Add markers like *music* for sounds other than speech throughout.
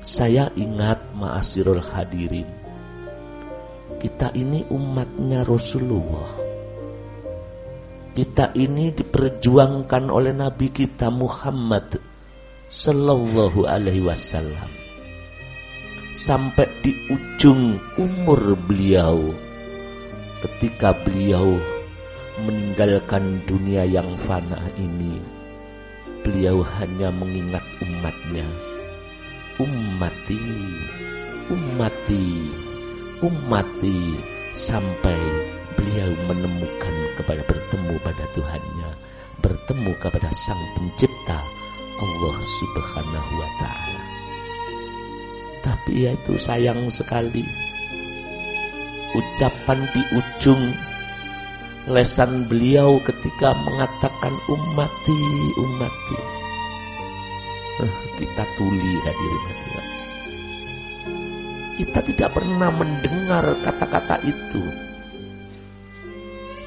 Saya ingat ma'asirul hadirin. Kita ini umatnya Rasulullah. Kita ini diperjuangkan oleh Nabi kita Muhammad Sallallahu alaihi wasallam. Sampai di ujung umur beliau Ketika beliau meninggalkan dunia yang fana ini Beliau hanya mengingat umatnya ummati ummati ummati sampai beliau menemukan kepada bertemu pada Tuhannya bertemu kepada sang pencipta Allah subhanahu wa ta'ala. Tapi ya itu sayang sekali ucapan di ujung lesan beliau ketika mengatakan ummati ummati kita tuli hadirin hadirat. Kita tidak pernah mendengar kata-kata itu.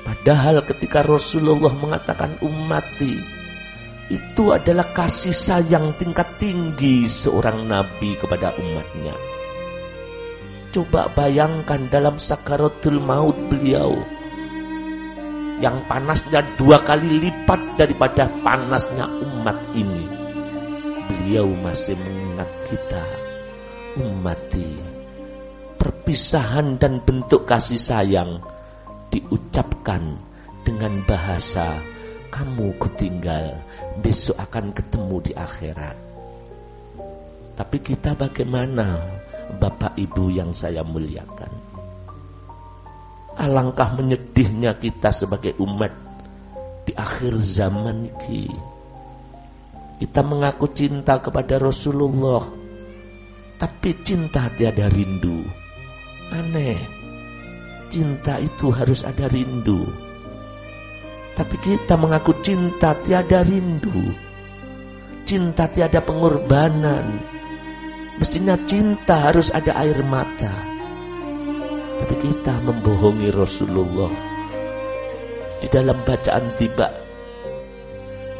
Padahal ketika Rasulullah mengatakan ummati itu adalah kasih sayang tingkat tinggi seorang nabi kepada umatnya. Coba bayangkan dalam sakaratul maut beliau yang panasnya dua kali lipat daripada panasnya umat ini beliau masih mengingat kita umati perpisahan dan bentuk kasih sayang diucapkan dengan bahasa kamu kutinggal besok akan ketemu di akhirat. Tapi kita bagaimana Bapak Ibu yang saya muliakan? Alangkah menyedihnya kita sebagai umat di akhir zaman ini kita mengaku cinta kepada Rasulullah, tapi cinta tiada rindu. Aneh, cinta itu harus ada rindu. Tapi kita mengaku cinta tiada rindu. Cinta tiada pengorbanan. Mestinya cinta harus ada air mata. Tapi kita membohongi Rasulullah. Di dalam bacaan tiba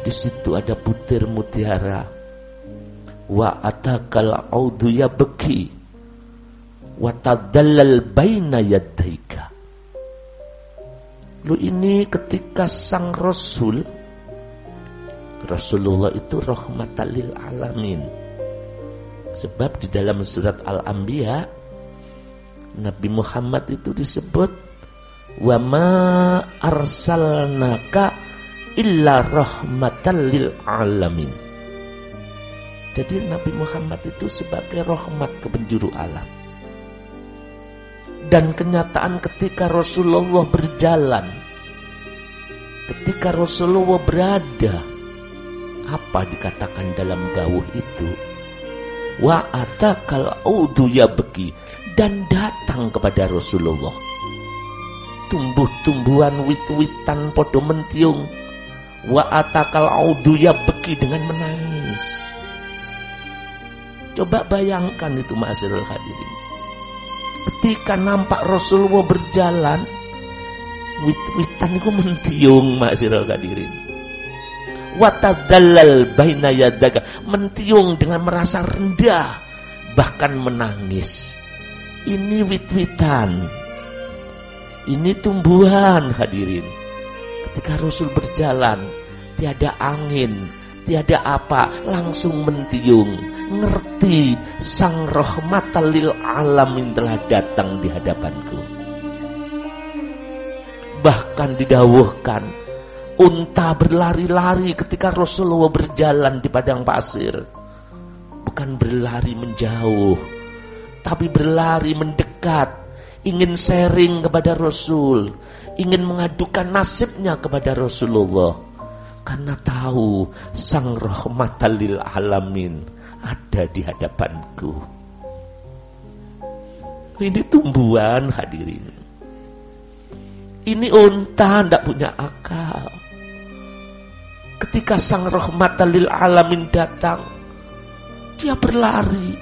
di situ ada butir mutiara. Wa atakal audu ya beki. Wa tadallal baina yadaika. Lu ini ketika sang Rasul Rasulullah itu rahmatalil alamin. Sebab di dalam surat Al-Anbiya Nabi Muhammad itu disebut wa ma arsalnaka illa rahmatan lil alamin. Jadi Nabi Muhammad itu sebagai rahmat ke penjuru alam. Dan kenyataan ketika Rasulullah berjalan, ketika Rasulullah berada, apa dikatakan dalam gawuh itu? Wa atakal audu ya beki dan datang kepada Rasulullah. Tumbuh-tumbuhan wit-witan podo mentiung Wa atakal audu ya beki dengan menangis. Coba bayangkan itu ma'asirul hadirin. Ketika nampak Rasulullah berjalan, wit-witan itu mentiung ma'asirul hadirin. Watadallal baina yadaga. Mentiung dengan merasa rendah. Bahkan menangis. Ini wit-witan. Ini tumbuhan hadirin Ketika Rasul berjalan, tiada angin, tiada apa, langsung mentiung. Ngerti sang rahmatalil alamin telah datang di hadapanku. Bahkan didawuhkan, unta berlari-lari ketika Rasulullah berjalan di padang pasir. Bukan berlari menjauh, tapi berlari mendekat, ingin sharing kepada Rasul, ingin mengadukan nasibnya kepada Rasulullah karena tahu sang rahmatalil alamin ada di hadapanku. Ini tumbuhan hadirin. Ini unta tidak punya akal. Ketika sang rahmatalil alamin datang, dia berlari.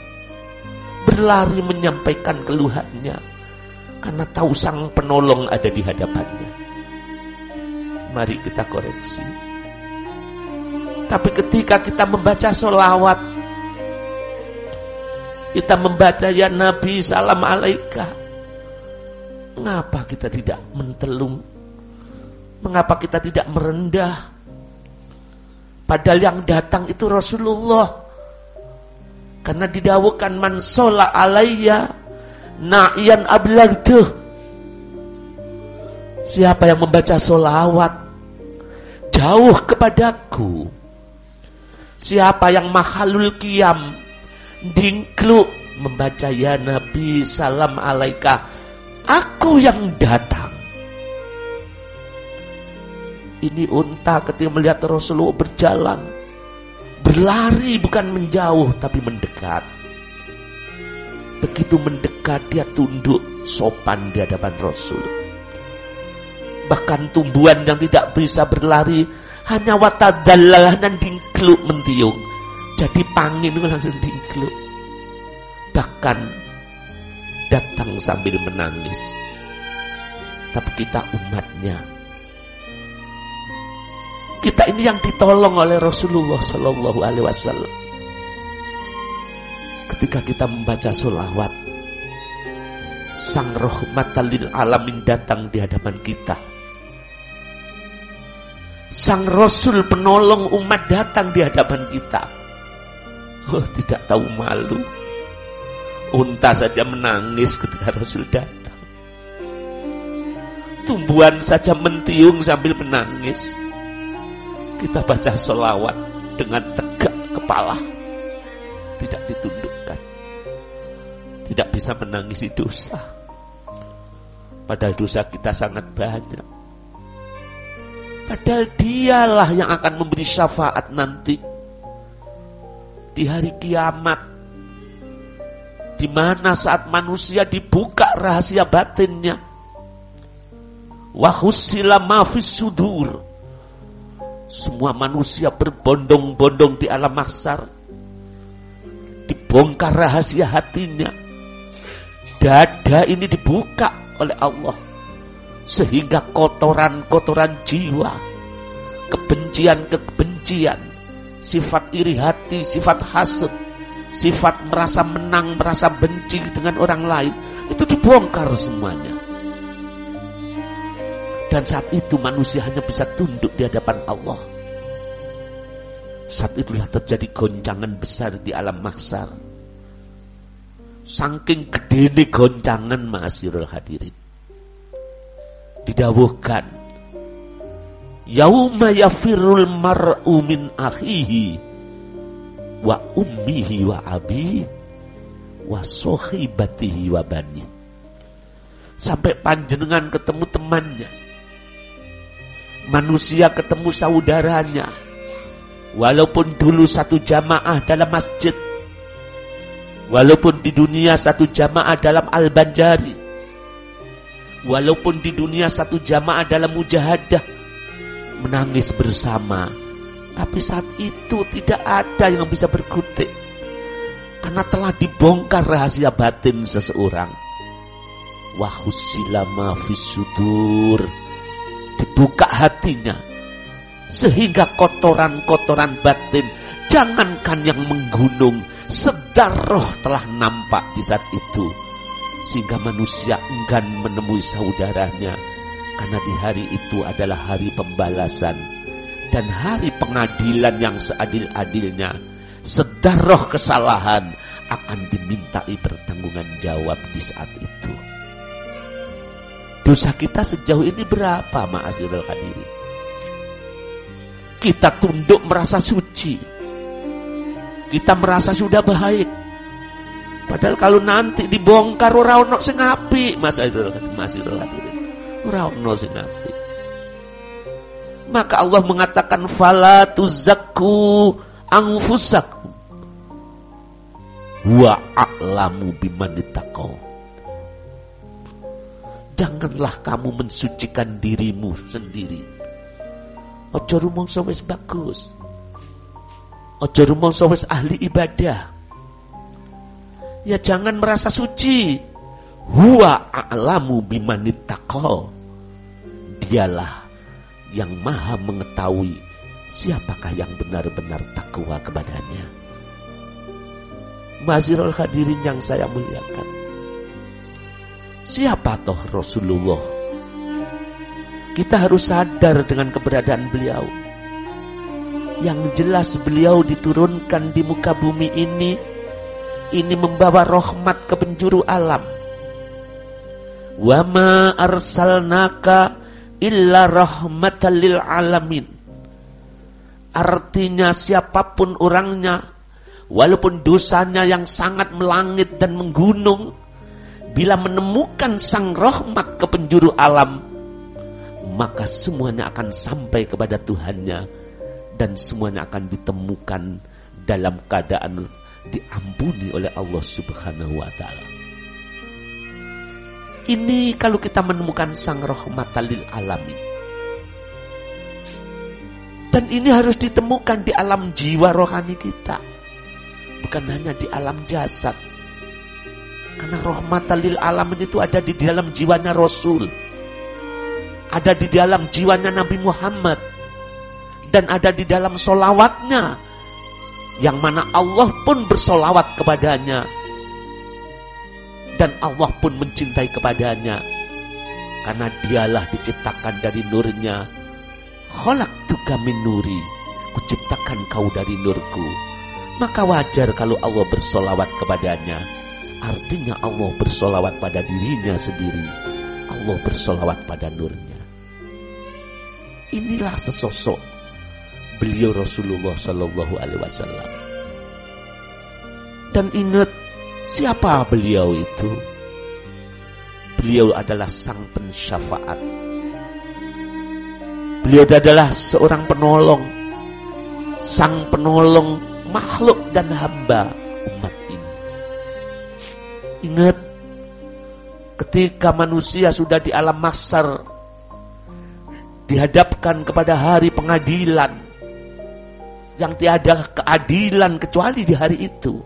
Berlari menyampaikan keluhannya karena tahu sang penolong ada di hadapannya. Mari kita koreksi. Tapi ketika kita membaca solawat, Kita membaca ya Nabi salam alaika. Mengapa kita tidak mentelung? Mengapa kita tidak merendah? Padahal yang datang itu Rasulullah. Karena didawukan man sholat alayya na'iyan ablagtuh. Siapa yang membaca solawat jauh kepadaku. Siapa yang mahalul kiam dingklu membaca ya Nabi salam alaika. Aku yang datang. Ini unta ketika melihat Rasulullah berjalan. Berlari bukan menjauh tapi mendekat. Begitu mendekat dia tunduk sopan di hadapan Rasul. Bahkan tumbuhan yang tidak bisa berlari hanya watadallalah dan dingkluk mentiung. Jadi pangin langsung dingkluk. Bahkan datang sambil menangis. Tapi kita umatnya kita ini yang ditolong oleh Rasulullah Shallallahu Alaihi Wasallam. Ketika kita membaca solawat, Sang Rahmatalil Alamin datang di hadapan kita. Sang Rasul penolong umat datang di hadapan kita. Oh, tidak tahu malu. Unta saja menangis ketika Rasul datang. Tumbuhan saja mentiung sambil menangis kita baca solawat dengan tegak kepala tidak ditundukkan. Tidak bisa menangisi dosa. Padahal dosa kita sangat banyak. Padahal dialah yang akan memberi syafaat nanti. Di hari kiamat. Di mana saat manusia dibuka rahasia batinnya. Wahusila mafis sudur. Semua manusia berbondong-bondong di alam mahsar. Dibongkar rahasia hatinya. Dada ini dibuka oleh Allah. Sehingga kotoran-kotoran jiwa. Kebencian-kebencian. Sifat iri hati, sifat hasut. Sifat merasa menang, merasa benci dengan orang lain. Itu dibongkar semuanya. Dan saat itu manusia hanya bisa tunduk di hadapan Allah. Saat itulah terjadi goncangan besar di alam maksar. Saking ini goncangan ma'asirul hadirin. Didawuhkan. Yauma yafirul mar'u min akhihi wa ummihi wa abi wa sohibatihi wa bani. Sampai panjenengan ketemu temannya manusia ketemu saudaranya. Walaupun dulu satu jamaah dalam masjid. Walaupun di dunia satu jamaah dalam al-banjari. Walaupun di dunia satu jamaah dalam mujahadah. Menangis bersama. Tapi saat itu tidak ada yang bisa berkutik. Karena telah dibongkar rahasia batin seseorang. Wahusilama fisudur dibuka hatinya sehingga kotoran-kotoran batin jangankan yang menggunung sedar roh telah nampak di saat itu sehingga manusia enggan menemui saudaranya karena di hari itu adalah hari pembalasan dan hari pengadilan yang seadil-adilnya sedar roh kesalahan akan dimintai pertanggungan jawab di saat itu. Dosa kita sejauh ini berapa ma'asirul hadirin? Kita tunduk merasa suci. Kita merasa sudah baik. Padahal kalau nanti dibongkar ora ono sing apik, ma'asirul hadirin. Ora ono sing apik. Maka Allah mengatakan fala tuzakku anfusakum wa a'lamu biman janganlah kamu mensucikan dirimu sendiri. Ojo rumongso wis bagus. Ojo rumongso wis ahli ibadah. Ya jangan merasa suci. Huwa a'lamu bimanittaqo. Dialah yang maha mengetahui siapakah yang benar-benar takwa kepadanya. Mazirul hadirin yang saya muliakan. Siapa toh Rasulullah? Kita harus sadar dengan keberadaan beliau. Yang jelas beliau diturunkan di muka bumi ini ini membawa rahmat ke penjuru alam. Wa ma arsalnaka illa rahmatan lil alamin. Artinya siapa pun orangnya walaupun dosanya yang sangat melangit dan menggunung bila menemukan sang rahmat ke penjuru alam maka semuanya akan sampai kepada Tuhannya dan semuanya akan ditemukan dalam keadaan diampuni oleh Allah Subhanahu wa taala. Ini kalau kita menemukan sang rahmatalil alamin. Dan ini harus ditemukan di alam jiwa rohani kita. Bukan hanya di alam jasad. Karena rahmatalil alamin itu ada di dalam jiwanya Rasul. Ada di dalam jiwanya Nabi Muhammad. Dan ada di dalam solawatnya. Yang mana Allah pun bersolawat kepadanya. Dan Allah pun mencintai kepadanya. Karena dialah diciptakan dari nurnya. Kholak tuka min nuri. Kuciptakan kau dari nurku. Maka wajar kalau Allah bersolawat kepadanya. Artinya Allah bersolawat pada dirinya sendiri. Allah bersolawat pada nurnya inilah sesosok beliau Rasulullah Shallallahu Alaihi Wasallam. Dan ingat siapa beliau itu? Beliau adalah sang pensyafaat. Beliau adalah seorang penolong, sang penolong makhluk dan hamba umat ini. Ingat, ketika manusia sudah di alam maksar, dihadapkan kepada hari pengadilan, yang tiada keadilan kecuali di hari itu.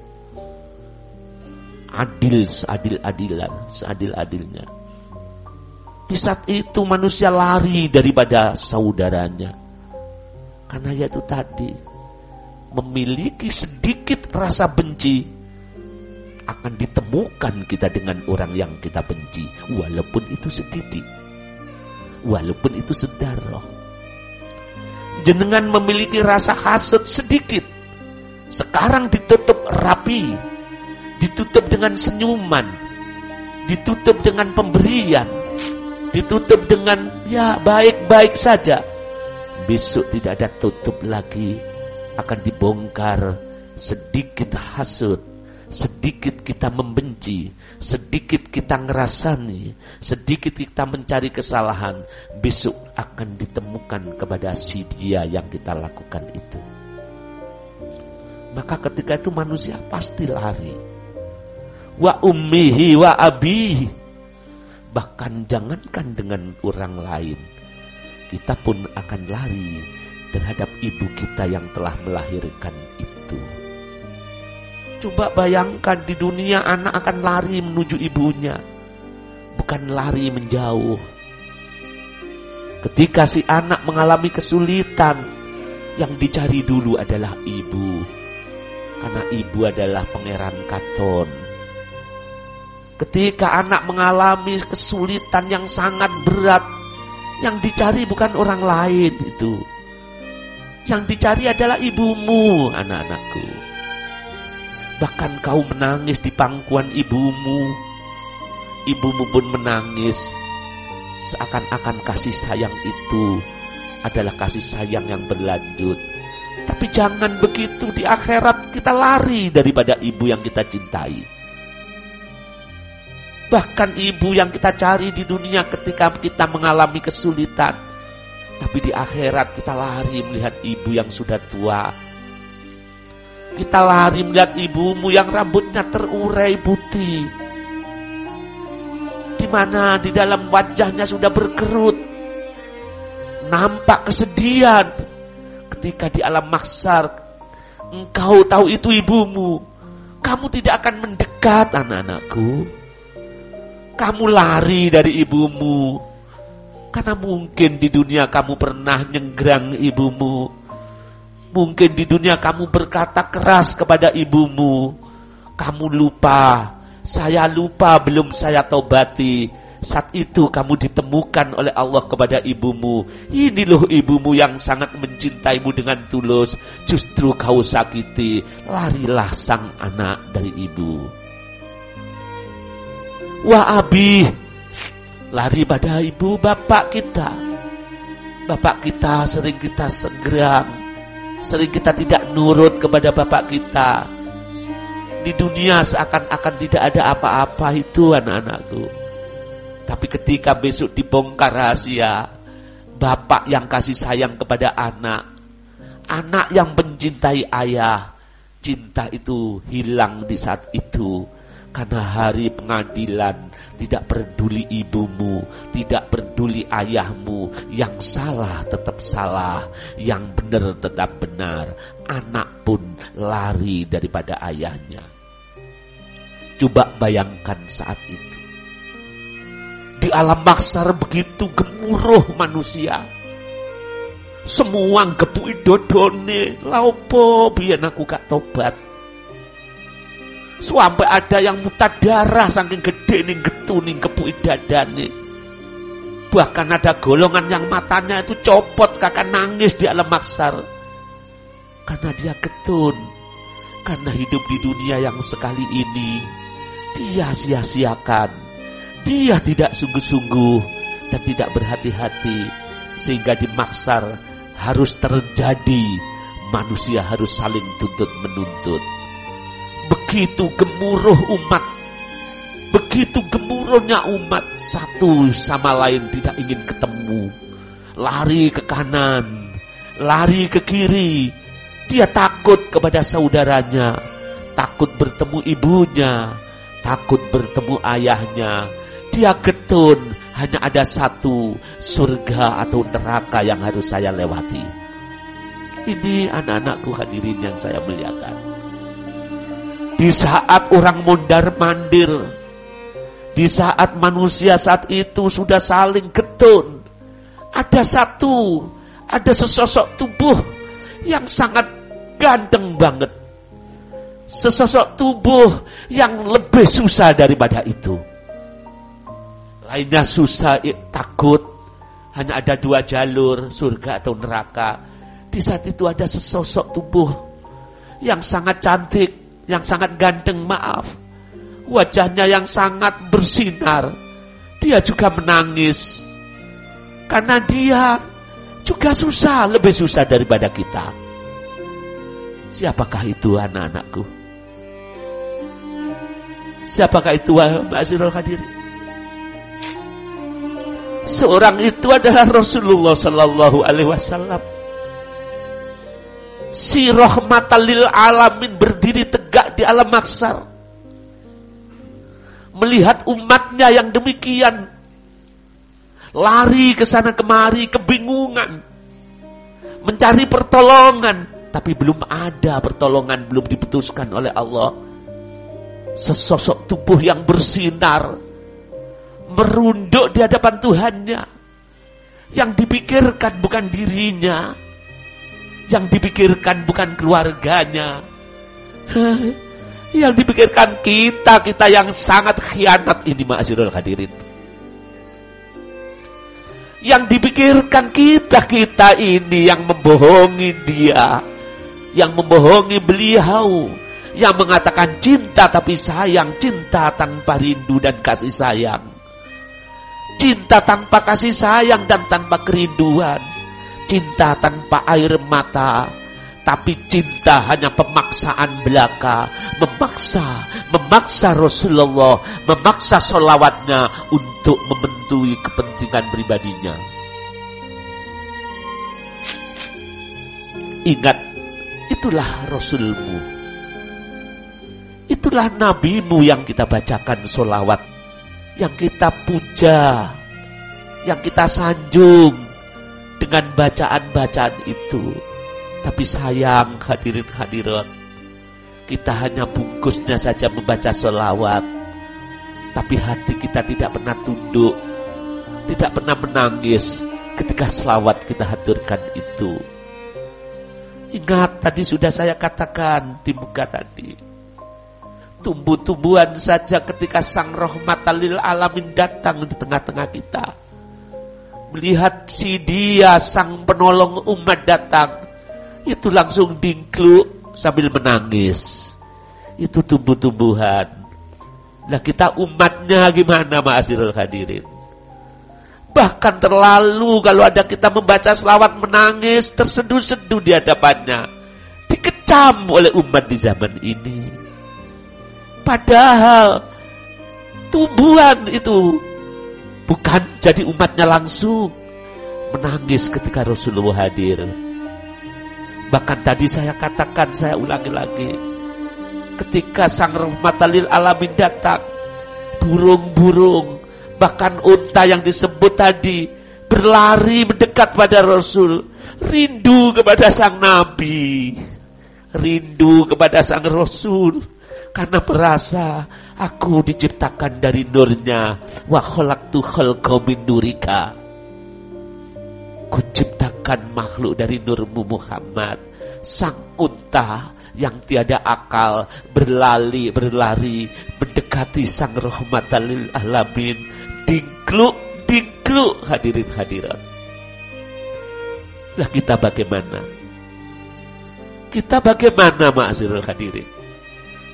Adil seadil-adilan, seadil-adilnya. Di saat itu manusia lari daripada saudaranya. Karena yaitu tadi memiliki sedikit rasa benci akan ditemukan kita dengan orang yang kita benci walaupun itu sedikit walaupun itu sedarah jenengan memiliki rasa hasut sedikit. Sekarang ditutup rapi, ditutup dengan senyuman, ditutup dengan pemberian, ditutup dengan ya baik-baik saja. Besok tidak ada tutup lagi, akan dibongkar sedikit hasut, sedikit kita membenci, sedikit kita ngerasani, sedikit kita mencari kesalahan, besok akan ditemukan kepada si dia yang kita lakukan itu. Maka ketika itu manusia pasti lari. Wa ummihi wa abihi. Bahkan jangankan dengan orang lain. Kita pun akan lari terhadap ibu kita yang telah melahirkan itu. Coba bayangkan di dunia anak akan lari menuju ibunya. Bukan lari menjauh. Ketika si anak mengalami kesulitan, yang dicari dulu adalah ibu. Karena ibu adalah pangeran katon. Ketika anak mengalami kesulitan yang sangat berat, yang dicari bukan orang lain itu. Yang dicari adalah ibumu, anak-anakku. Bahkan kau menangis di pangkuan ibumu. Ibumu pun menangis. Seakan-akan kasih sayang itu adalah kasih sayang yang berlanjut. Tapi jangan begitu di akhirat kita lari daripada ibu yang kita cintai. Bahkan ibu yang kita cari di dunia ketika kita mengalami kesulitan. Tapi di akhirat kita lari melihat ibu yang sudah tua, kita lari melihat ibumu yang rambutnya terurai putih. Di mana di dalam wajahnya sudah berkerut. Nampak kesedihan. Ketika di alam maksar, engkau tahu itu ibumu. Kamu tidak akan mendekat anak-anakku. Kamu lari dari ibumu. Karena mungkin di dunia kamu pernah nyenggrang ibumu Mungkin di dunia kamu berkata keras kepada ibumu. Kamu lupa, saya lupa belum saya tobati. Saat itu kamu ditemukan oleh Allah kepada ibumu. Ini loh ibumu yang sangat mencintaimu dengan tulus. Justru kau sakiti. Larilah sang anak dari ibu. Wah abi, lari pada ibu bapak kita. Bapak kita sering kita segerang, sering kita tidak nurut kepada bapak kita. Di dunia seakan-akan tidak ada apa-apa itu anak-anakku. Tapi ketika besok dibongkar rahasia, bapak yang kasih sayang kepada anak, anak yang mencintai ayah, cinta itu hilang di saat itu karena hari pengadilan tidak peduli ibumu, tidak peduli ayahmu, yang salah tetap salah, yang benar tetap benar. Anak pun lari daripada ayahnya. Coba bayangkan saat itu. Di alam maksar begitu gemuruh manusia. Semua gepu idodone, laupo biar aku gak tobat Sampai ada yang muta darah saking gede nih getu nih kepu dadane. Bahkan ada golongan yang matanya itu copot kakak nangis di alam maksar. Karena dia getun. Karena hidup di dunia yang sekali ini dia sia-siakan. Dia tidak sungguh-sungguh dan tidak berhati-hati sehingga di maksar harus terjadi manusia harus saling tuntut menuntut Begitu gemuruh umat. Begitu gemuruhnya umat. Satu sama lain tidak ingin ketemu. Lari ke kanan. Lari ke kiri. Dia takut kepada saudaranya. Takut bertemu ibunya. Takut bertemu ayahnya. Dia getun. Hanya ada satu surga atau neraka yang harus saya lewati. Ini anak-anakku hadirin yang saya muliakan. Di saat orang mondar mandir, di saat manusia saat itu sudah saling getun, ada satu, ada sesosok tubuh yang sangat ganteng banget. Sesosok tubuh yang lebih susah daripada itu. Lainnya susah, takut, hanya ada dua jalur, surga atau neraka. Di saat itu ada sesosok tubuh yang sangat cantik, yang sangat ganteng maaf. Wajahnya yang sangat bersinar. Dia juga menangis. Karena dia juga susah, lebih susah daripada kita. Siapakah itu anak-anakku? Siapakah itu Ma'asirul hadirin? Seorang itu adalah Rasulullah Sallallahu Alaihi Wasallam si rahmatalil alamin berdiri tegak di alam maksar. Melihat umatnya yang demikian. Lari ke sana kemari, kebingungan. Mencari pertolongan. Tapi belum ada pertolongan, belum diputuskan oleh Allah. Sesosok tubuh yang bersinar. Merunduk di hadapan Tuhannya. Yang dipikirkan bukan dirinya yang dipikirkan bukan keluarganya. Yang dipikirkan kita, kita yang sangat khianat ini ma'asirul hadirin. Yang dipikirkan kita, kita ini yang membohongi dia. Yang membohongi beliau. Yang mengatakan cinta tapi sayang. Cinta tanpa rindu dan kasih sayang. Cinta tanpa kasih sayang dan tanpa kerinduan cinta tanpa air mata, tapi cinta hanya pemaksaan belaka, memaksa, memaksa Rasulullah, memaksa solawatnya untuk membentuk kepentingan pribadinya. Ingat, itulah Rasulmu. Itulah nabimu yang kita bacakan solawat, yang kita puja, yang kita sanjung, dengan bacaan-bacaan itu. Tapi sayang hadirin hadirat, kita hanya bungkusnya saja membaca solawat. Tapi hati kita tidak pernah tunduk, tidak pernah menangis ketika selawat kita haturkan itu. Ingat tadi sudah saya katakan di muka tadi. tumbuh-tumbuhan saja ketika sang rahmatalil alamin datang di tengah-tengah kita. Melihat si dia sang penolong umat datang, itu langsung dingkluk sambil menangis. Itu tumbuh-tumbuhan. Nah kita umatnya gimana ma'asirul hadirin? Bahkan terlalu kalau ada kita membaca selawat menangis, terseduh-seduh di hadapannya. Dikecam oleh umat di zaman ini. Padahal tumbuhan itu bukan jadi umatnya langsung menangis ketika Rasulullah hadir. Bahkan tadi saya katakan, saya ulangi lagi. Ketika sang rahmatalil alamin datang, burung-burung Bahkan unta yang disebut tadi berlari mendekat pada Rasul, rindu kepada sang Nabi, rindu kepada sang Rasul, karena merasa aku diciptakan dari nurnya, wa khalaqtu khalqa min nurika. Kuciptakan makhluk dari nurmu Muhammad, sang unta yang tiada akal berlari berlari mendekati sang rahmatal alamin. Dingkluk dingkluk hadirin hadirat. Lah kita bagaimana? Kita bagaimana ma'asirul hadirin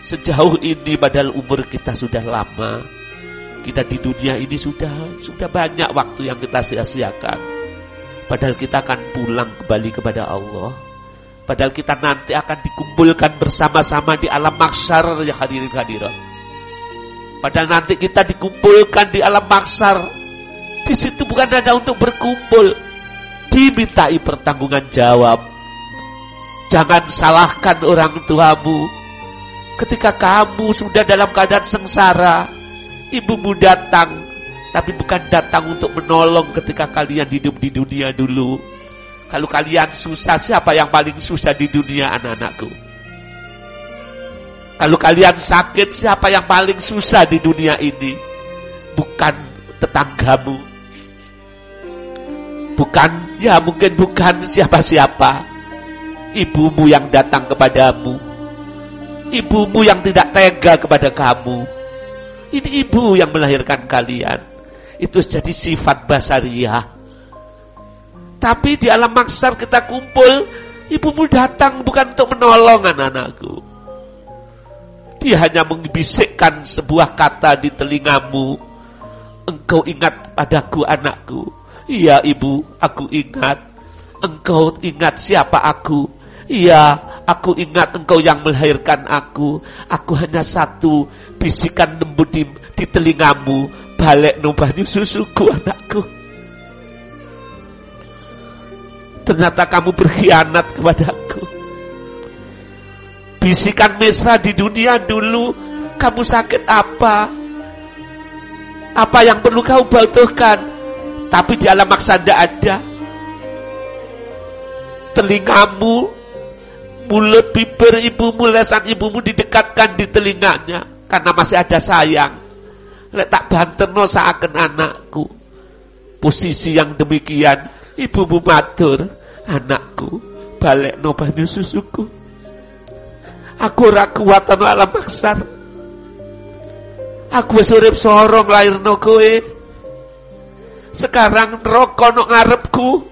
sejauh ini padahal umur kita sudah lama kita di dunia ini sudah sudah banyak waktu yang kita sia-siakan padahal kita akan pulang kembali kepada Allah Padahal kita nanti akan dikumpulkan bersama-sama di alam maksar ya hadirin hadirat. Padahal nanti kita dikumpulkan di alam maksar. Di situ bukan hanya untuk berkumpul, dimintai pertanggungan jawab. Jangan salahkan orang tuamu. Ketika kamu sudah dalam keadaan sengsara, ibumu datang, tapi bukan datang untuk menolong ketika kalian hidup di dunia dulu kalau kalian susah, siapa yang paling susah di dunia anak-anakku? Kalau kalian sakit, siapa yang paling susah di dunia ini? Bukan tetanggamu. Bukan, ya mungkin bukan siapa-siapa. Ibumu yang datang kepadamu. Ibumu yang tidak tega kepada kamu. Ini ibu yang melahirkan kalian. Itu jadi sifat basariah tapi di alam maksar kita kumpul, ibumu datang bukan untuk menolong anak-anakku. Dia hanya membisikkan sebuah kata di telingamu. Engkau ingat padaku anakku. Iya ibu, aku ingat. Engkau ingat siapa aku. Iya, aku ingat engkau yang melahirkan aku. Aku hanya satu bisikan lembut di, di telingamu. Balik numpahnya susuku anakku. Ternyata kamu berkhianat kepadaku. Bisikan mesra di dunia dulu, kamu sakit apa? Apa yang perlu kau butuhkan? Tapi di alam maksa ada. Telingamu, mulut, bibir ibumu, lesan ibumu didekatkan di telinganya. Karena masih ada sayang. Letak banterno seakan anakku. Posisi yang demikian Ibumu matur, anakku, balik no banyu susuku. Aku ora kuat alam maksar. Aku wis urip sorong no kowe. Sekarang neraka no ngarepku.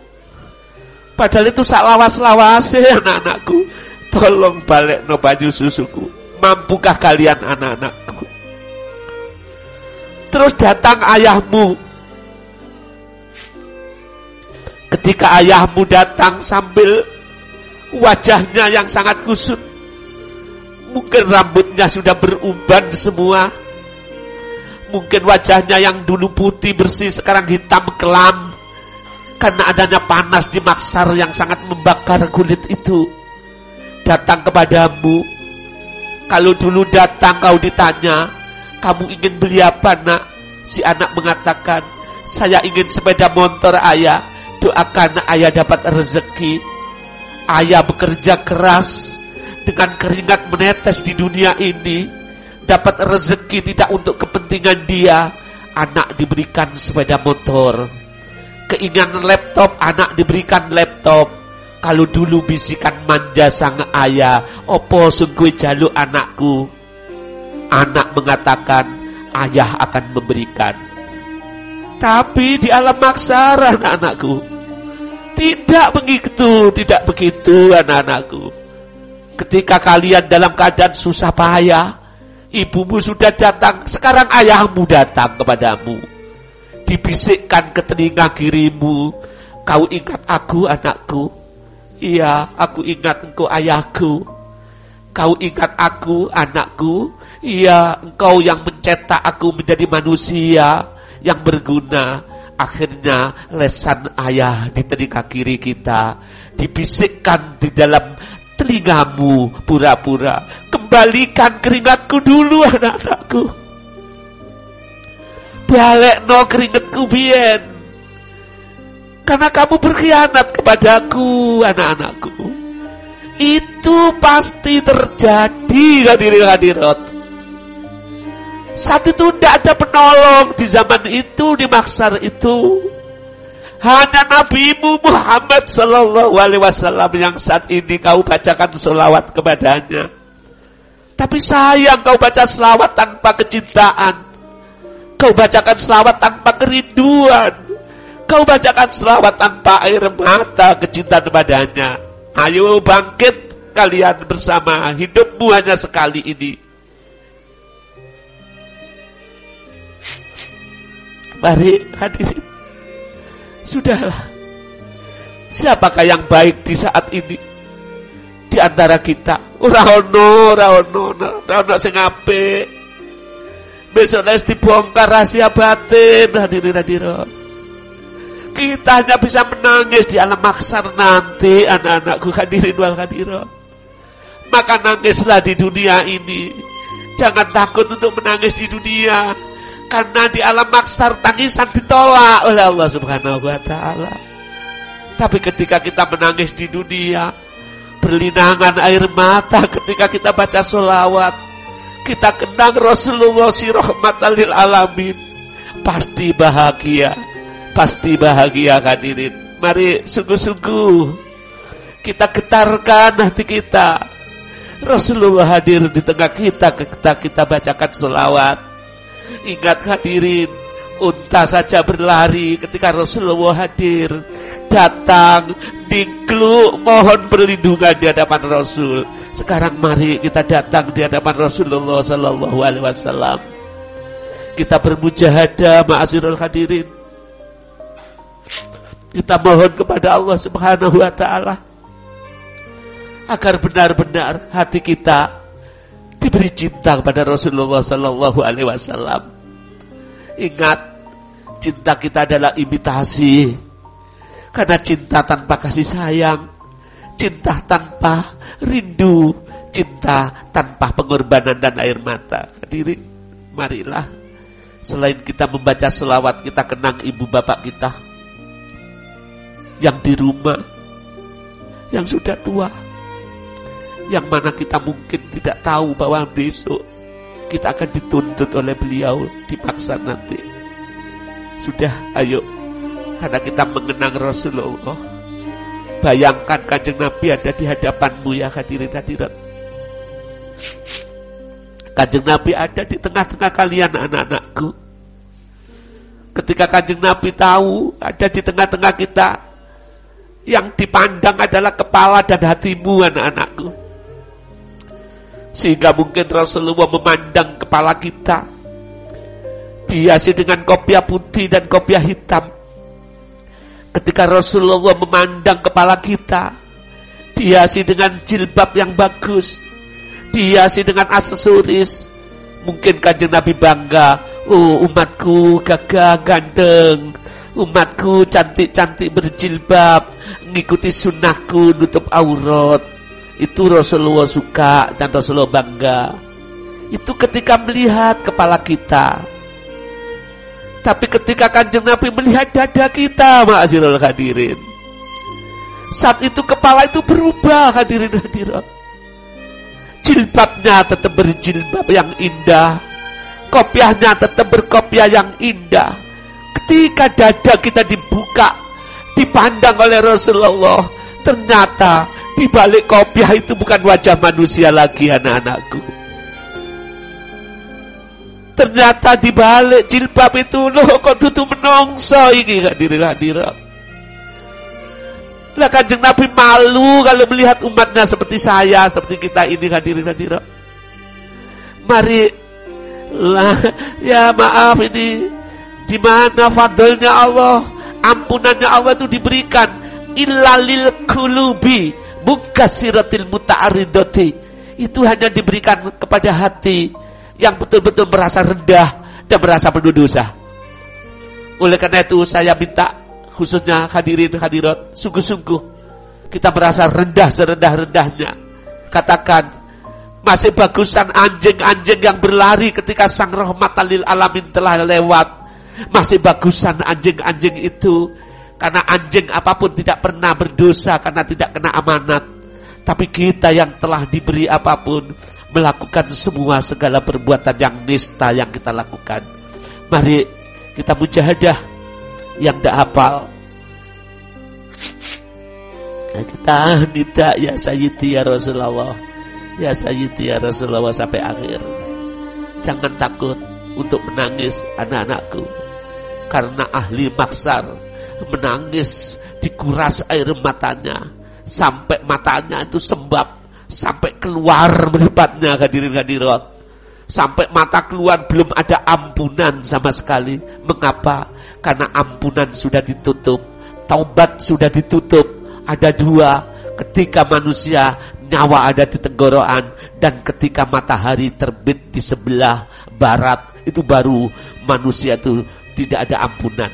Padahal itu sak lawas-lawase *laughs* anak-anakku. Tolong balik no banyu susuku. Mampukah kalian anak-anakku? Terus datang ayahmu Ketika ayahmu datang sambil wajahnya yang sangat kusut, mungkin rambutnya sudah beruban semua, mungkin wajahnya yang dulu putih bersih sekarang hitam kelam, karena adanya panas di maksar yang sangat membakar kulit itu, datang kepadamu. Kalau dulu datang kau ditanya, kamu ingin beli apa nak? Si anak mengatakan, saya ingin sepeda motor ayah doakan ayah dapat rezeki. Ayah bekerja keras dengan keringat menetes di dunia ini. Dapat rezeki tidak untuk kepentingan dia. Anak diberikan sepeda motor. Keinginan laptop, anak diberikan laptop. Kalau dulu bisikan manja sang ayah, opo sungguh jaluk anakku. Anak mengatakan ayah akan memberikan. Tapi di alam maksara anak-anakku. Tidak begitu, tidak begitu anak-anakku. Ketika kalian dalam keadaan susah payah, ibumu sudah datang, sekarang ayahmu datang kepadamu. Dibisikkan ke telinga kirimu, kau ingat aku anakku. Iya, aku ingat engkau ayahku. Kau ingat aku anakku. Iya, engkau yang mencetak aku menjadi manusia yang berguna. Akhirnya lesan ayah di telinga kiri kita dibisikkan di dalam telingamu pura-pura. Kembalikan keringatku dulu anak-anakku. Balik no keringatku bien. Karena kamu berkhianat kepadaku anak-anakku. Itu pasti terjadi hadirin hadirat. Saat itu tidak ada penolong di zaman itu, di maksar itu. Hanya nabimu Muhammad Sallallahu Alaihi Wasallam yang saat ini kau bacakan selawat kepadanya. Tapi sayang kau baca selawat tanpa kecintaan. Kau bacakan selawat tanpa kerinduan. Kau bacakan selawat tanpa air mata kecintaan kepadanya. Ayo bangkit kalian bersama. Hidupmu hanya sekali ini. Mari hadirin. Sudahlah. Siapakah yang baik di saat ini? Di antara kita. Ora ono, ora ono, ora. Besok les dibongkar rahasia batin hadirin hadirin. Kita hanya bisa menangis di alam maksar nanti anak-anakku hadirin wal hadirin. Maka nangislah di dunia ini. Jangan takut untuk menangis di dunia karena di alam maksar tangisan ditolak oleh Allah Subhanahu wa taala. Tapi ketika kita menangis di dunia, berlinangan air mata ketika kita baca solawat, kita kenang Rasulullah si rahmatalil alamin, pasti bahagia, pasti bahagia hadirin. Mari sungguh-sungguh kita getarkan hati kita. Rasulullah hadir di tengah kita ketika kita bacakan solawat Ingat hadirin, unta saja berlari ketika Rasulullah hadir. Datang, dikluk, mohon perlindungan di hadapan Rasul. Sekarang mari kita datang di hadapan Rasulullah Sallallahu Alaihi Wasallam. Kita bermujahadah, ma'asirul hadirin. Kita mohon kepada Allah Subhanahu Wa Taala agar benar-benar hati kita diberi cinta kepada Rasulullah Sallallahu Alaihi Wasallam. Ingat, cinta kita adalah imitasi. Karena cinta tanpa kasih sayang, cinta tanpa rindu, cinta tanpa pengorbanan dan air mata. Hadirin, marilah. Selain kita membaca selawat, kita kenang ibu bapak kita yang di rumah, yang sudah tua yang mana kita mungkin tidak tahu bahwa besok kita akan dituntut oleh beliau dipaksa nanti. Sudah, ayo. Karena kita mengenang Rasulullah. Bayangkan kanjeng Nabi ada di hadapanmu ya hadirin hadirat. Kanjeng Nabi ada di tengah-tengah kalian anak-anakku. Ketika kanjeng Nabi tahu ada di tengah-tengah kita, yang dipandang adalah kepala dan hatimu anak-anakku. Sehingga mungkin Rasulullah memandang kepala kita dihiasi dengan kopiah putih dan kopiah hitam. Ketika Rasulullah memandang kepala kita dihiasi dengan jilbab yang bagus, dihiasi dengan aksesoris. Mungkin kanjeng Nabi bangga, oh umatku gagah ganteng, umatku cantik-cantik berjilbab, mengikuti sunnahku nutup aurat. Itu Rasulullah suka dan Rasulullah bangga. Itu ketika melihat kepala kita. Tapi ketika kanjeng Nabi melihat dada kita, ma'asirul hadirin. Saat itu kepala itu berubah hadirin hadirat. Jilbabnya tetap berjilbab yang indah. Kopiahnya tetap berkopiah yang indah. Ketika dada kita dibuka, dipandang oleh Rasulullah, ternyata di balik kopiah itu bukan wajah manusia lagi anak-anakku. Ternyata di balik jilbab itu loh kok tutup menongso ini hadirin hadirat. Lah kanjeng Nabi malu kalau melihat umatnya seperti saya, seperti kita ini hadirin hadirat. Mari lah ya maaf ini di mana fadlnya Allah, ampunannya Allah itu diberikan ilalil kulubi mukasiratil muta'aridati. Itu hanya diberikan kepada hati yang betul-betul merasa rendah dan merasa penuh dosa. Oleh karena itu saya minta khususnya hadirin hadirat sungguh-sungguh kita merasa rendah serendah-rendahnya. Katakan masih bagusan anjing-anjing yang berlari ketika sang rahmat alil alamin telah lewat. Masih bagusan anjing-anjing itu karena anjing apa pun tidak pernah berdosa karena tidak kena amanat. Tapi kita yang telah diberi apa pun melakukan semua segala perbuatan yang nista yang kita lakukan. Mari kita mujahadah yang tidak hafal. Nah, kita tidak ya Sayyidi ya Rasulullah. Ya Sayyidi ya Rasulullah sampai akhir. Jangan takut untuk menangis anak-anakku. Karena ahli maksar menangis dikuras air matanya sampai matanya itu sembab sampai keluar meripatnya hadirin hadirat sampai mata keluar belum ada ampunan sama sekali. Mengapa? Karena ampunan sudah ditutup. Taubat sudah ditutup. Ada dua. Ketika manusia nyawa ada di tenggorokan dan ketika matahari terbit di sebelah barat itu baru manusia itu tidak ada ampunan.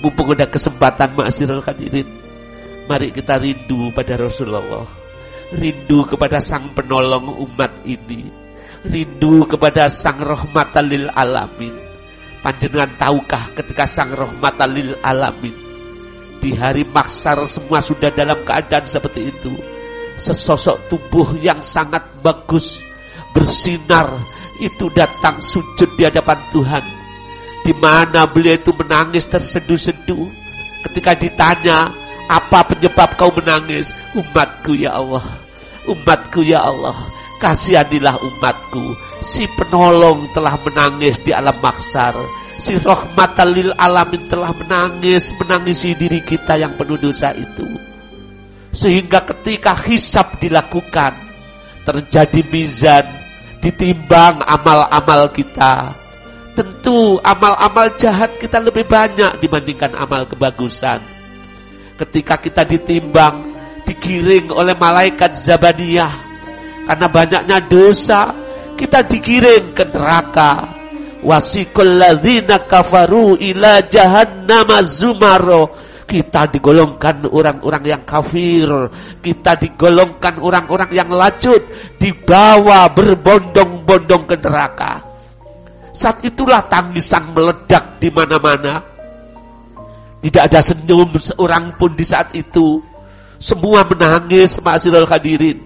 Mumpung ada kesempatan ma'asirul hadirin mari kita rindu pada Rasulullah rindu kepada sang penolong umat ini, rindu kepada sang rahmatalil alamin. Panjenengan tahukah ketika sang rahmatalil alamin di hari maksar semua sudah dalam keadaan seperti itu. Sesosok tubuh yang sangat bagus, bersinar, itu datang sujud di hadapan Tuhan. Di mana beliau itu menangis terseduh-seduh. Ketika ditanya, apa penyebab kau menangis? Umatku ya Allah. Umatku ya Allah. Kasihanilah umatku. Si penolong telah menangis di alam maksar. Si rahmatalil alamin telah menangis. Menangisi diri kita yang penuh dosa itu. Sehingga ketika hisap dilakukan. Terjadi mizan. Ditimbang amal-amal kita. Tentu amal-amal jahat kita lebih banyak dibandingkan amal kebagusan ketika kita ditimbang, digiring oleh malaikat Zabaniyah. Karena banyaknya dosa, kita digiring ke neraka. Wasikul ladzina kafaru ila jahannam zumaro. Kita digolongkan orang-orang yang kafir. Kita digolongkan orang-orang yang lacut. Dibawa berbondong-bondong ke neraka. Saat itulah tangisan meledak di mana-mana. Tidak ada senyum seorang pun di saat itu. Semua menangis ma'asirul hadirin.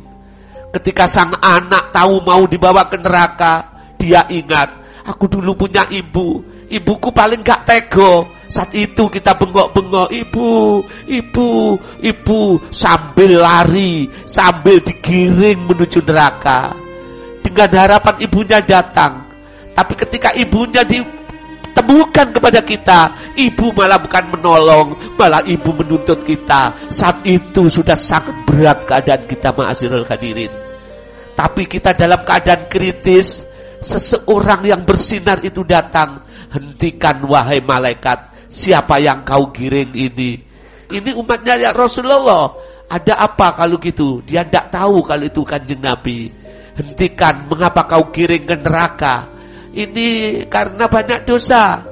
Ketika sang anak tahu mau dibawa ke neraka, dia ingat, aku dulu punya ibu. Ibuku paling gak tego. Saat itu kita bengok-bengok, ibu, ibu, ibu, sambil lari, sambil digiring menuju neraka. Dengan harapan ibunya datang. Tapi ketika ibunya di temukan kepada kita. Ibu malah bukan menolong, malah ibu menuntut kita. Saat itu sudah sangat berat keadaan kita ma'asirul hadirin. Tapi kita dalam keadaan kritis, seseorang yang bersinar itu datang. Hentikan wahai malaikat, siapa yang kau giring ini? Ini umatnya ya Rasulullah. Ada apa kalau gitu? Dia tidak tahu kalau itu kanjeng Nabi. Hentikan, mengapa kau giring ke neraka? Ini karena banyak dosa.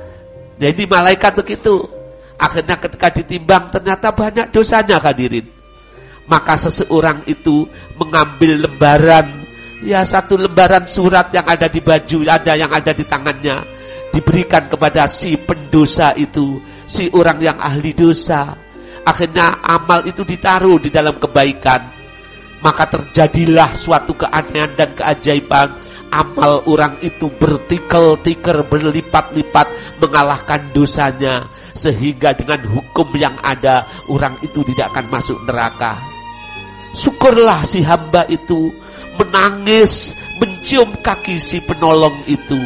Jadi malaikat begitu. Akhirnya ketika ditimbang ternyata banyak dosanya hadirin. Maka seseorang itu mengambil lembaran ya satu lembaran surat yang ada di baju, ada yang ada di tangannya diberikan kepada si pendosa itu, si orang yang ahli dosa. Akhirnya amal itu ditaruh di dalam kebaikan. Maka terjadilah suatu keanehan dan keajaiban amal orang itu bertikel-tiker berlipat-lipat mengalahkan dosanya sehingga dengan hukum yang ada orang itu tidak akan masuk neraka. Syukurlah si hamba itu menangis mencium kaki si penolong itu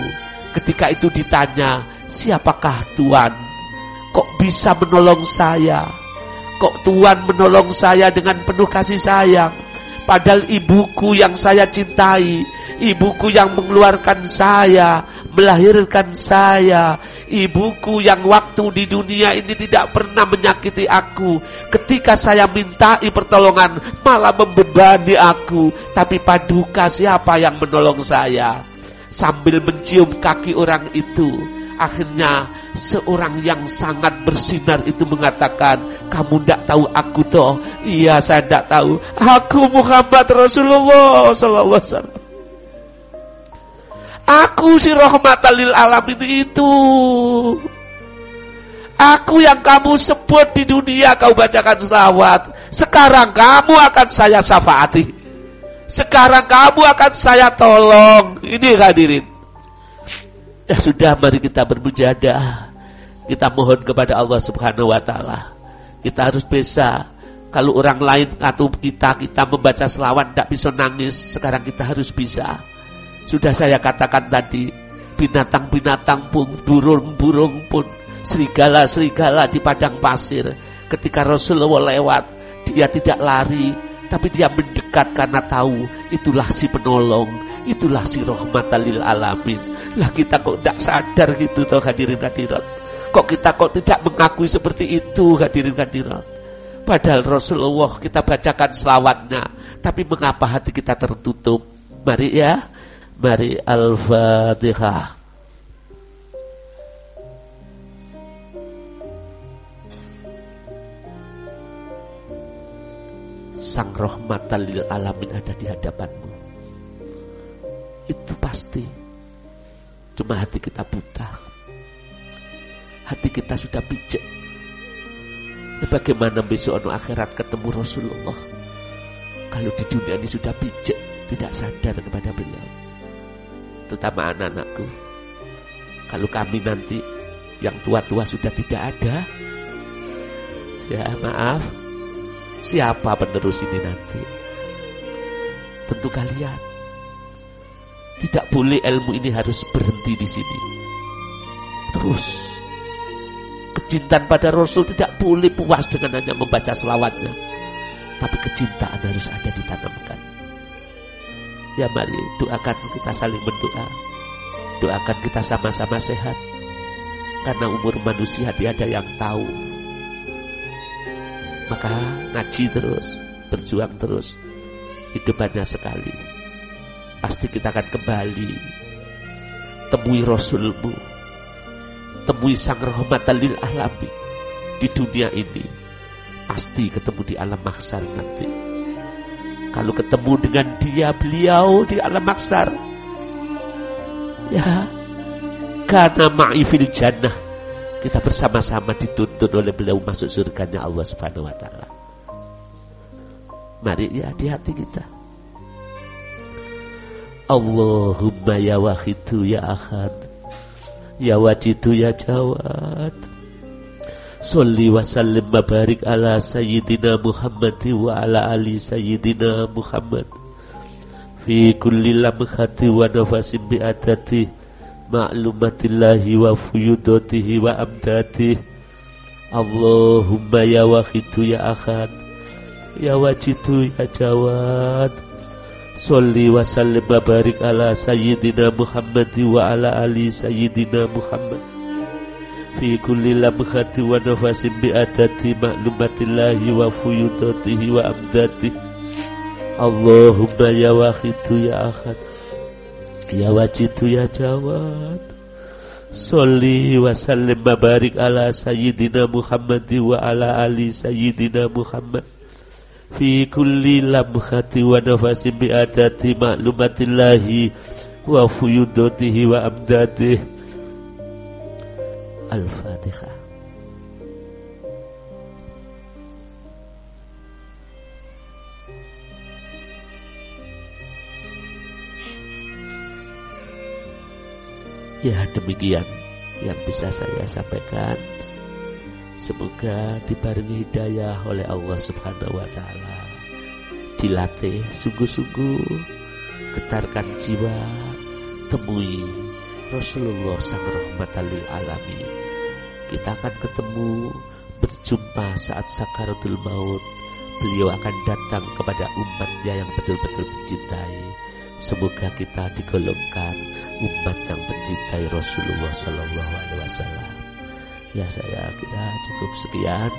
Ketika itu ditanya, siapakah Tuhan? Kok bisa menolong saya? Kok Tuhan menolong saya dengan penuh kasih sayang? Padahal ibuku yang saya cintai, ibuku yang mengeluarkan saya, melahirkan saya, ibuku yang waktu di dunia ini tidak pernah menyakiti aku. Ketika saya mintai pertolongan, malah membebani aku. Tapi paduka siapa yang menolong saya? Sambil mencium kaki orang itu, Akhirnya seorang yang sangat bersinar itu mengatakan, kamu tidak tahu aku toh? Iya saya tidak tahu. Aku Muhammad Rasulullah Sallallahu Alaihi Wasallam. Aku si rahmatan lil alamin itu. Aku yang kamu sebut di dunia kau bacakan selawat. Sekarang kamu akan saya syafaati. Sekarang kamu akan saya tolong. Ini hadirin. Ya sudah mari kita bermujadah. Kita mohon kepada Allah Subhanahu wa taala. Kita harus bisa kalau orang lain atau kita kita membaca selawat tidak bisa nangis, sekarang kita harus bisa. Sudah saya katakan tadi, binatang-binatang pun, burung-burung pun, serigala-serigala di padang pasir. Ketika Rasulullah lewat, dia tidak lari, tapi dia mendekat karena tahu itulah si penolong, itulah si rahmatan lil alamin. Lah kita kok tidak sadar gitu toh hadirin hadirat. Kok kita kok tidak mengakui seperti itu hadirin hadirat. Padahal Rasulullah kita bacakan selawatnya. Tapi mengapa hati kita tertutup? Mari ya. Mari Al-Fatihah. Sang rahmatan lil alamin ada di hadapanmu. Itu pasti. Cuma hati kita buta. Hati kita sudah pijak. Ya bagaimana besok anu akhirat ketemu Rasulullah? Kalau di dunia ini sudah pijak, tidak sadar kepada beliau. Terutama anak-anakku. Kalau kami nanti yang tua-tua sudah tidak ada, ya maaf, siapa penerus ini nanti? Tentu kalian. Tidak boleh ilmu ini harus berhenti di sini. Terus kecintaan pada Rasul tidak boleh puas dengan hanya membaca selawatnya. Tapi kecintaan harus ada ditanamkan. Ya mari doakan kita saling berdoa. Doakan kita sama-sama sehat. Karena umur manusia tiada yang tahu. Maka ngaji terus, berjuang terus. Hidup hanya sekali pasti kita akan kembali. Temui Rasulmu. Temui sang rahmatan lil alamin di dunia ini. Pasti ketemu di alam maksar nanti. Kalau ketemu dengan dia beliau di alam maksar. Ya karena ma'ifil jannah kita bersama-sama dituntun oleh beliau masuk surganya Allah Subhanahu wa taala. Mari ya di hati kita. Allahumma ya wahidu ya ahad Ya wajidu ya jawad. Salli wa sallim barik ala Sayyidina Muhammad wa ala ali Sayyidina Muhammad. Fi kulli lamhati wa nafasim bi'adati Ma'lumatillahi wa fuyudatihi wa amdati Allahumma ya wahidu ya ahad Ya wajidu ya jawad Salli wa sallim wa barik ala Sayyidina Muhammad wa ala ali Sayyidina Muhammad. Fi kulli lamkhati wa nafasin bi'adati ma'lumatillahi wa fuyudatihi wa amdati. Allahumma ya wahidu ya akhad Ya wajidu ya jawad. Salli wa sallim wa barik ala Sayyidina Muhammad wa ala ali Sayyidina Muhammad fi kulli lamhati wa nafasi bi'adati ma'lumatillahi wa fuyudatihi wa amdatih Al-Fatihah Ya demikian yang bisa saya sampaikan Semoga dibarengi hidayah oleh Allah Subhanahu wa taala. Dilatih sungguh-sungguh, getarkan jiwa, temui Rasulullah sang rahmatan lil alamin. Kita akan ketemu berjumpa saat sakaratul maut. Beliau akan datang kepada umatnya yang betul-betul mencintai. Semoga kita digolongkan umat yang mencintai Rasulullah Sallallahu Alaihi Wasallam. Ya saya kira cukup sekian.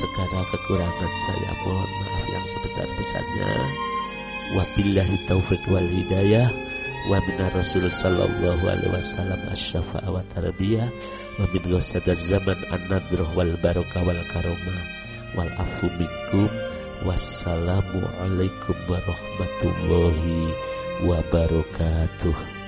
Segala kekurangan saya mohon maaf yang sebesar-besarnya. Wabillahi taufiq wal hidayah. Wa minna Rasul sallallahu alaihi wasallam asy-syafa'a wa tarbiyah wa min zaman an-nadrah wal barakah wal karamah wal afu minkum wassalamu alaikum warahmatullahi wabarakatuh